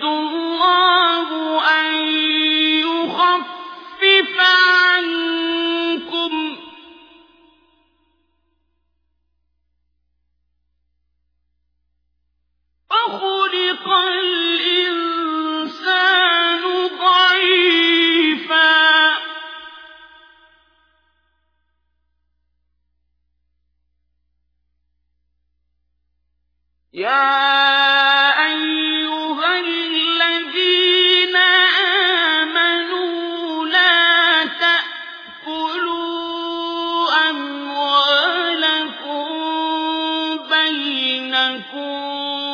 يريد الله أن يخفف عنكم وخلق الإنسان ضعيفا يا ومن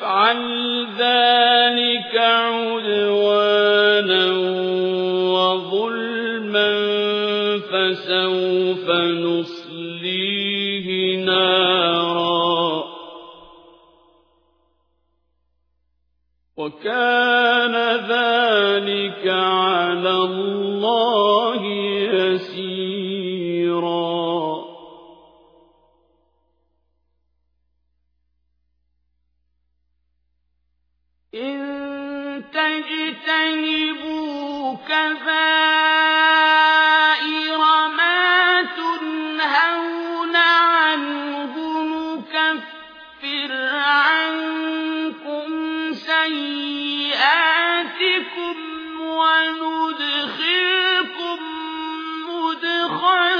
يفعل ذلك عدوانا وظلما فسوف نصليه نارا. وكان ذلك على الله يسيرا. تجتنبوا كبائر ما تنهون عنكم سيئاتكم وندخلكم مدخلا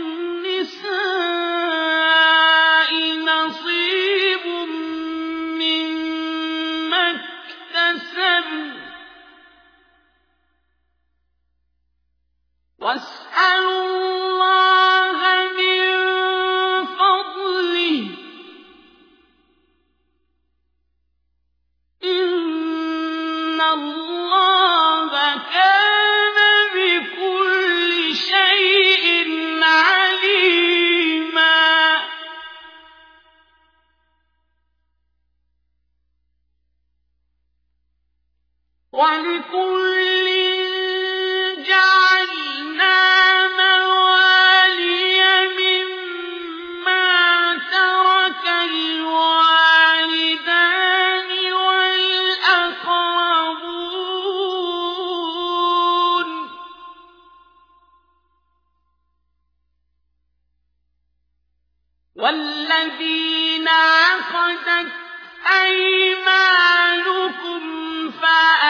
ولكل جعلنا موالي مما ترك الوالدان والأقربون. والذين عقدت أيمانكم فأ